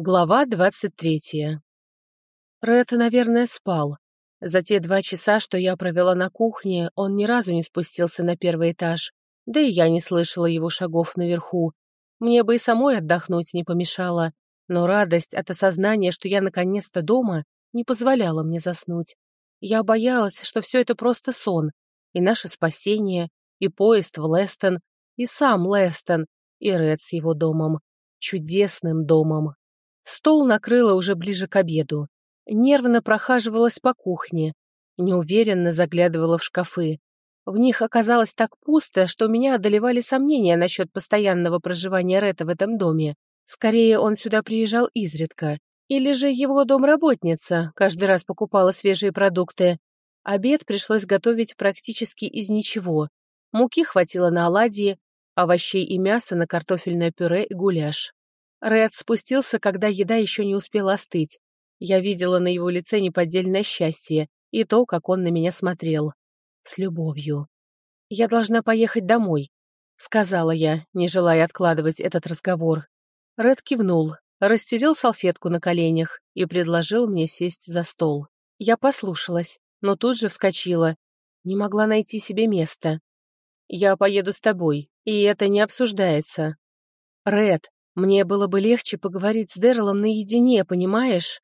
Глава двадцать третья. Ред, наверное, спал. За те два часа, что я провела на кухне, он ни разу не спустился на первый этаж, да и я не слышала его шагов наверху. Мне бы и самой отдохнуть не помешало, но радость от осознания, что я наконец-то дома, не позволяла мне заснуть. Я боялась, что все это просто сон, и наше спасение, и поезд в Лестон, и сам Лестон, и Ред с его домом. Чудесным домом. Стол накрыла уже ближе к обеду. Нервно прохаживалась по кухне. Неуверенно заглядывала в шкафы. В них оказалось так пусто, что меня одолевали сомнения насчет постоянного проживания Ретта в этом доме. Скорее, он сюда приезжал изредка. Или же его домработница каждый раз покупала свежие продукты. Обед пришлось готовить практически из ничего. Муки хватило на оладьи, овощей и мяса на картофельное пюре и гуляш. Рэд спустился, когда еда еще не успела остыть. Я видела на его лице неподдельное счастье и то, как он на меня смотрел. С любовью. «Я должна поехать домой», — сказала я, не желая откладывать этот разговор. Рэд кивнул, расстелил салфетку на коленях и предложил мне сесть за стол. Я послушалась, но тут же вскочила. Не могла найти себе места. «Я поеду с тобой, и это не обсуждается». «Рэд, мне было бы легче поговорить с Дэрилом наедине, понимаешь?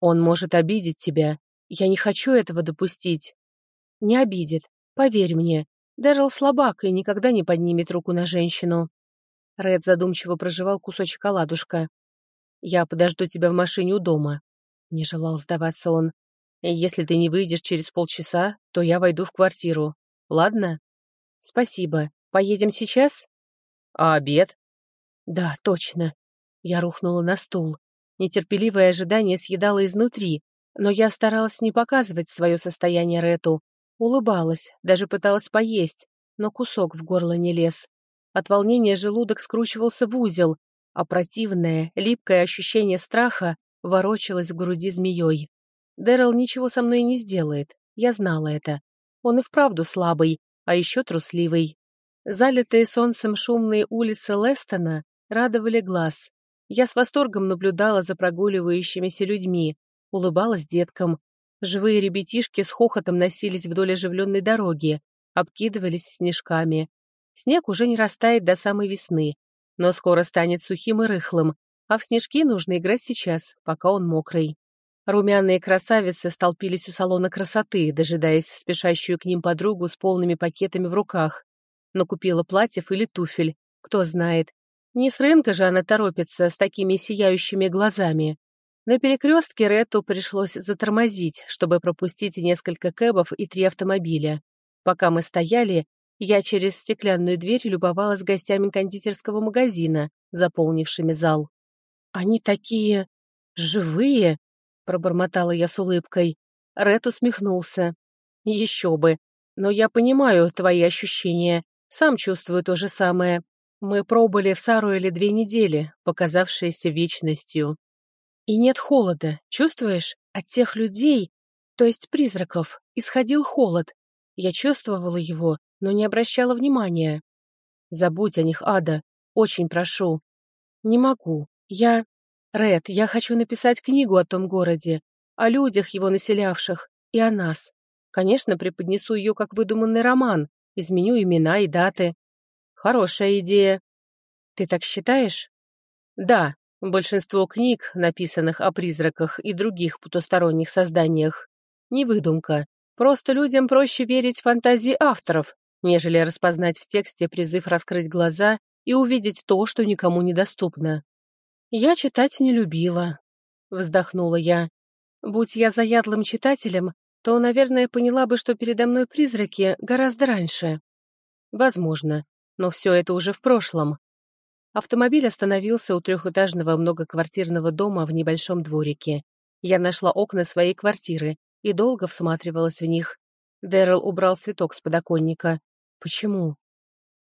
Он может обидеть тебя. Я не хочу этого допустить. Не обидит. Поверь мне. Дэрил слабак и никогда не поднимет руку на женщину. Ред задумчиво проживал кусочек оладушка. «Я подожду тебя в машине у дома», — не желал сдаваться он. «Если ты не выйдешь через полчаса, то я войду в квартиру. Ладно?» «Спасибо. Поедем сейчас?» «А обед?» Да, точно. Я рухнула на стул. Нетерпеливое ожидание съедало изнутри, но я старалась не показывать свое состояние Рету. Улыбалась, даже пыталась поесть, но кусок в горло не лез. От волнения желудок скручивался в узел, а противное, липкое ощущение страха ворочалось в груди змеей. Дэрил ничего со мной не сделает, я знала это. Он и вправду слабый, а еще трусливый. Залитые солнцем шумные улицы Лестона радовали глаз. Я с восторгом наблюдала за прогуливающимися людьми, улыбалась деткам. Живые ребятишки с хохотом носились вдоль оживленной дороги, обкидывались снежками. Снег уже не растает до самой весны, но скоро станет сухим и рыхлым, а в снежки нужно играть сейчас, пока он мокрый. Румяные красавицы столпились у салона красоты, дожидаясь спешащую к ним подругу с полными пакетами в руках. Накупила платьев или туфель, кто знает, не с рынка же она торопится с такими сияющими глазами. На перекрестке Рету пришлось затормозить, чтобы пропустить несколько кэбов и три автомобиля. Пока мы стояли, я через стеклянную дверь любовалась гостями кондитерского магазина, заполнившими зал. «Они такие... живые!» — пробормотала я с улыбкой. Ред усмехнулся. «Еще бы. Но я понимаю твои ощущения. Сам чувствую то же самое. Мы пробыли в Саруэле две недели, показавшиеся вечностью. И нет холода, чувствуешь? От тех людей, то есть призраков, исходил холод. Я чувствовала его, но не обращала внимания. Забудь о них, Ада, очень прошу. Не могу. Я... Ред, я хочу написать книгу о том городе, о людях, его населявших, и о нас. Конечно, преподнесу ее как выдуманный роман, изменю имена и даты, Хорошая идея. Ты так считаешь? Да, большинство книг, написанных о призраках и других потусторонних созданиях, не выдумка. Просто людям проще верить фантазии авторов, нежели распознать в тексте призыв раскрыть глаза и увидеть то, что никому недоступно. Я читать не любила, вздохнула я. Будь я заядлым читателем, то, наверное, поняла бы, что передо мной призраки гораздо раньше. Возможно, но все это уже в прошлом. Автомобиль остановился у трехэтажного многоквартирного дома в небольшом дворике. Я нашла окна своей квартиры и долго всматривалась в них. Дэрил убрал цветок с подоконника. Почему?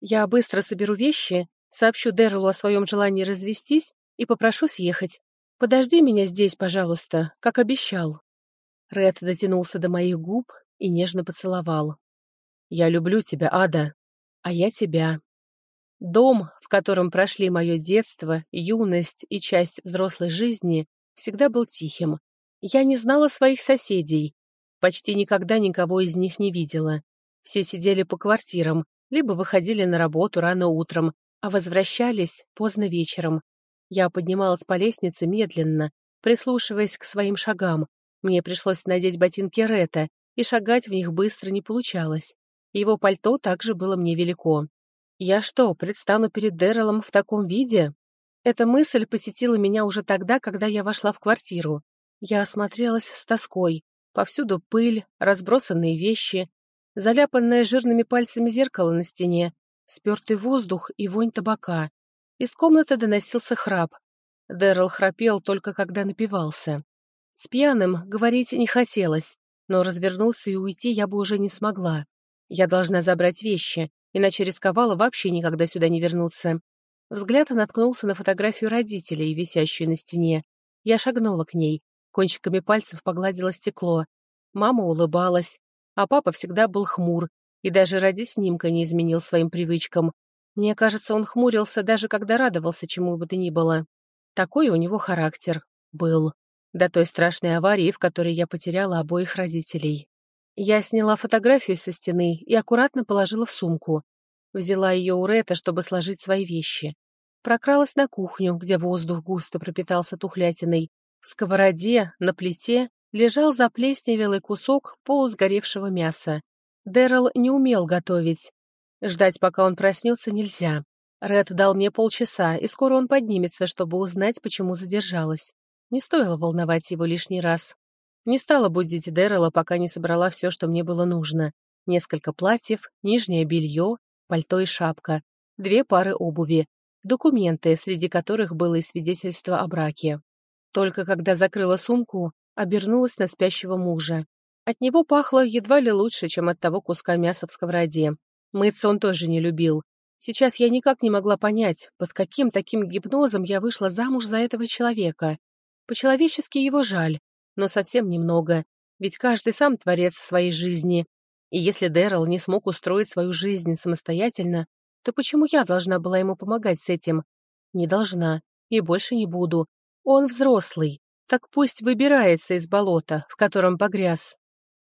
Я быстро соберу вещи, сообщу Дэрилу о своем желании развестись и попрошу съехать. Подожди меня здесь, пожалуйста, как обещал. Ред дотянулся до моих губ и нежно поцеловал. «Я люблю тебя, Ада», а я тебя. Дом, в котором прошли мое детство, юность и часть взрослой жизни, всегда был тихим. Я не знала своих соседей. Почти никогда никого из них не видела. Все сидели по квартирам, либо выходили на работу рано утром, а возвращались поздно вечером. Я поднималась по лестнице медленно, прислушиваясь к своим шагам. Мне пришлось надеть ботинки Ретта, и шагать в них быстро не получалось. Его пальто также было мне велико. Я что, предстану перед Дэррелом в таком виде? Эта мысль посетила меня уже тогда, когда я вошла в квартиру. Я осмотрелась с тоской. Повсюду пыль, разбросанные вещи, заляпанное жирными пальцами зеркало на стене, спертый воздух и вонь табака. Из комнаты доносился храп. Дэрил храпел только когда напивался. С пьяным говорить не хотелось, но развернуться и уйти я бы уже не смогла. Я должна забрать вещи, иначе рисковала вообще никогда сюда не вернуться. Взгляд наткнулся на фотографию родителей, висящую на стене. Я шагнула к ней, кончиками пальцев погладила стекло. Мама улыбалась, а папа всегда был хмур и даже ради снимка не изменил своим привычкам. Мне кажется, он хмурился даже когда радовался чему бы то ни было. Такой у него характер был. До той страшной аварии, в которой я потеряла обоих родителей. Я сняла фотографию со стены и аккуратно положила в сумку. Взяла ее у Ретта, чтобы сложить свои вещи. Прокралась на кухню, где воздух густо пропитался тухлятиной. В сковороде, на плите, лежал заплесневелый кусок полусгоревшего мяса. Дэрил не умел готовить. Ждать, пока он проснется, нельзя. Ред дал мне полчаса, и скоро он поднимется, чтобы узнать, почему задержалась. Не стоило волновать его лишний раз. Не стала будить Дэррела, пока не собрала все, что мне было нужно. Несколько платьев, нижнее белье, пальто и шапка, две пары обуви, документы, среди которых было и свидетельство о браке. Только когда закрыла сумку, обернулась на спящего мужа. От него пахло едва ли лучше, чем от того куска мяса в сковороде. Мыться он тоже не любил. Сейчас я никак не могла понять, под каким таким гипнозом я вышла замуж за этого человека. По-человечески его жаль, но совсем немного, ведь каждый сам творец своей жизни. И если Дэрил не смог устроить свою жизнь самостоятельно, то почему я должна была ему помогать с этим? Не должна, и больше не буду. Он взрослый, так пусть выбирается из болота, в котором погряз.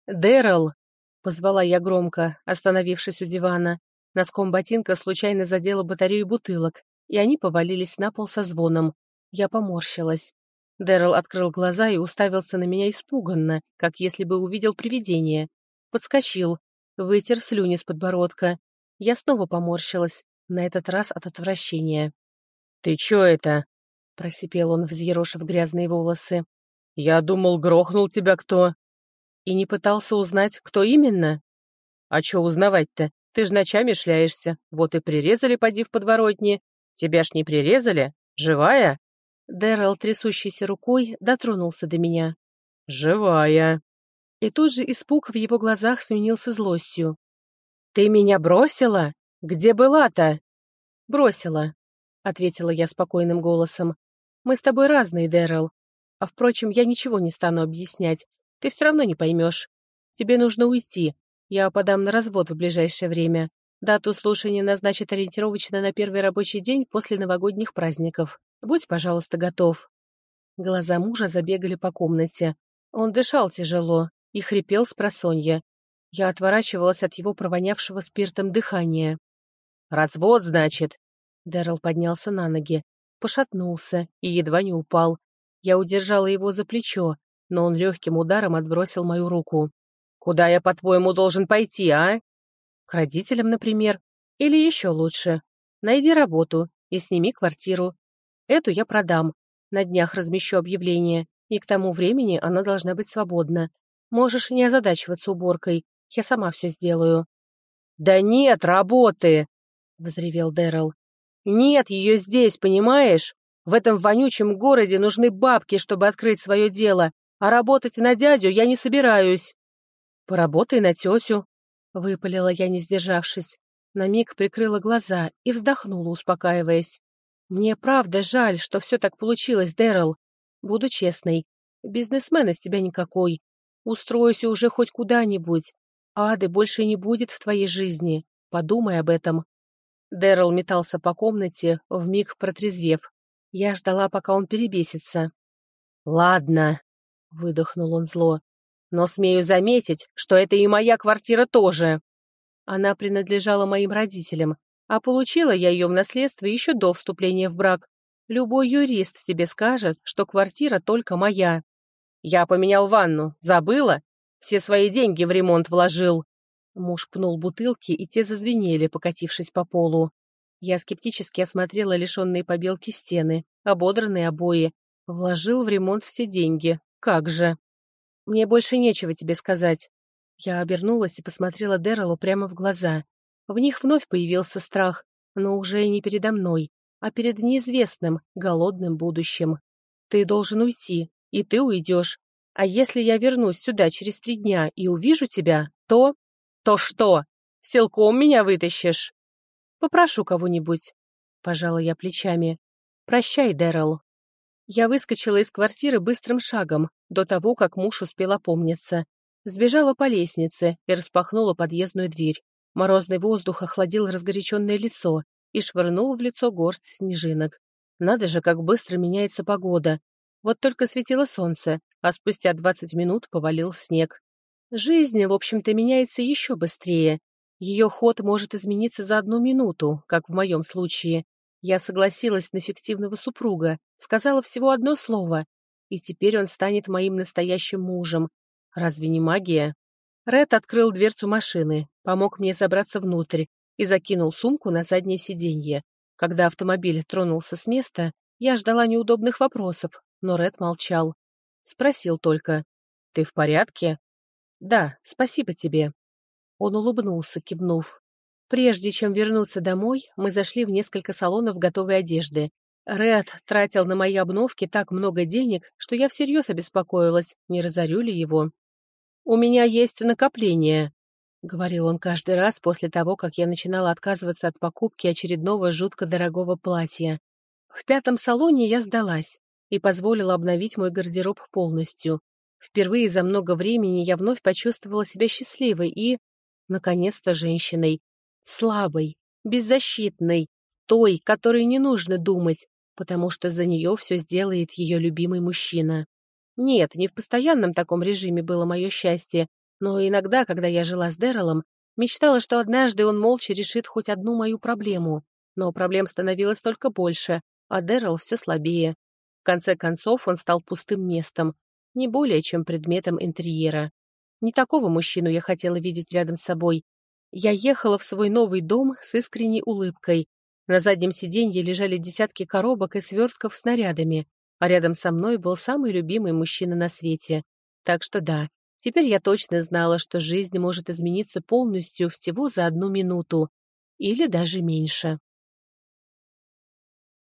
«Дэрил!» — позвала я громко, остановившись у дивана. Носком ботинка случайно задела батарею бутылок, и они повалились на пол со звоном. Я поморщилась. Дэрил открыл глаза и уставился на меня испуганно, как если бы увидел привидение. Подскочил, вытер слюни с подбородка. Я снова поморщилась, на этот раз от отвращения. «Ты чё это?» — просипел он, взъерошив грязные волосы. «Я думал, грохнул тебя кто?» «И не пытался узнать, кто именно?» «А чё узнавать-то? Ты ж ночами шляешься. Вот и прирезали, поди в подворотне. Тебя ж не прирезали? Живая?» Дэрил, трясущейся рукой, дотронулся до меня. «Живая!» И тут же испуг в его глазах сменился злостью. «Ты меня бросила? Где была-то?» «Бросила», — ответила я спокойным голосом. «Мы с тобой разные, Дэрил. А, впрочем, я ничего не стану объяснять. Ты все равно не поймешь. Тебе нужно уйти. Я подам на развод в ближайшее время. Дату слушания назначат ориентировочно на первый рабочий день после новогодних праздников. Будь, пожалуйста, готов». Глаза мужа забегали по комнате. Он дышал тяжело и хрипел с просонья. Я отворачивалась от его провонявшего спиртом дыхания. «Развод, значит?» Дэрил поднялся на ноги, пошатнулся и едва не упал. Я удержала его за плечо, но он легким ударом отбросил мою руку. «Куда я, по-твоему, должен пойти, а?» «К родителям, например. Или еще лучше. Найди работу и сними квартиру. Эту я продам. На днях размещу объявление, и к тому времени она должна быть свободна. Можешь не озадачиваться уборкой, я сама все сделаю». «Да нет работы!» — взревел Дэрил. «Нет ее здесь, понимаешь? В этом вонючем городе нужны бабки, чтобы открыть свое дело, а работать на дядю я не собираюсь». «Поработай на тетю», — выпалила я, не сдержавшись. На миг прикрыла глаза и вздохнула, успокаиваясь. Мне правда жаль, что все так получилось, Дэрил. Буду честной. Бизнесмен из тебя никакой. Устройся уже хоть куда-нибудь. Ады больше не будет в твоей жизни. Подумай об этом. Дэрил метался по комнате, вмиг протрезвев. Я ждала, пока он перебесится. «Ладно», — выдохнул он зло, — «но смею заметить, что это и моя квартира тоже». Она принадлежала моим родителям, а получила я ее в наследство еще до вступления в брак. Любой юрист тебе скажет, что квартира только моя. Я поменял ванну, забыла? Все свои деньги в ремонт вложил. Муж пнул бутылки, и те зазвенели, покатившись по полу. Я скептически осмотрела лишенные побелки стены, ободранные обои. Вложил в ремонт все деньги. Как же? Мне больше нечего тебе сказать. Я обернулась и посмотрела Дэролу прямо в глаза. В них вновь появился страх, но уже не передо мной, а перед неизвестным, голодным будущим. Ты должен уйти, и ты уйдешь. А если я вернусь сюда через три дня и увижу тебя, то... То что? Силком меня вытащишь? Попрошу кого-нибудь. Пожала я плечами. Прощай, Дэрол. Я выскочила из квартиры быстрым шагом, до того, как муж успел опомниться. Сбежала по лестнице и распахнула подъездную дверь. Морозный воздух охладил разгоряченное лицо и швырнул в лицо горсть снежинок. Надо же, как быстро меняется погода. Вот только светило солнце, а спустя 20 минут повалил снег. Жизнь, в общем-то, меняется еще быстрее. Ее ход может измениться за одну минуту, как в моем случае. Я согласилась на фиктивного супруга, сказала всего одно слово, и теперь он станет моим настоящим мужем. Разве не магия? Ред открыл дверцу машины, помог мне забраться внутрь и закинул сумку на заднее сиденье. Когда автомобиль тронулся с места, я ждала неудобных вопросов, но Ред молчал. Спросил только, «Ты в порядке?» «Да, спасибо тебе». Он улыбнулся, кивнув. Прежде чем вернуться домой, мы зашли в несколько салонов готовой одежды. Ред тратил на мои обновки так много денег, что я всерьез обеспокоилась, не разорю ли его. «У меня есть накопление», — говорил он каждый раз после того, как я начинала отказываться от покупки очередного жутко дорогого платья. В пятом салоне я сдалась и позволила обновить мой гардероб полностью. Впервые за много времени я вновь почувствовала себя счастливой и, наконец-то, женщиной. Слабой, беззащитной, той, которой не нужно думать, потому что за нее все сделает ее любимый мужчина. Нет, не в постоянном таком режиме было мое счастье, но иногда, когда я жила с Дэролом, мечтала, что однажды он молча решит хоть одну мою проблему. Но проблем становилось только больше, а Дэрол все слабее. В конце концов он стал пустым местом, не более чем предметом интерьера. Не такого мужчину я хотела видеть рядом с собой. Я ехала в свой новый дом с искренней улыбкой. На заднем сиденье лежали десятки коробок и свертков с снарядами а рядом со мной был самый любимый мужчина на свете. Так что да, теперь я точно знала, что жизнь может измениться полностью всего за одну минуту. Или даже меньше.